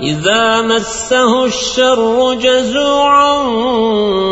إذا مسه الشر جزوعا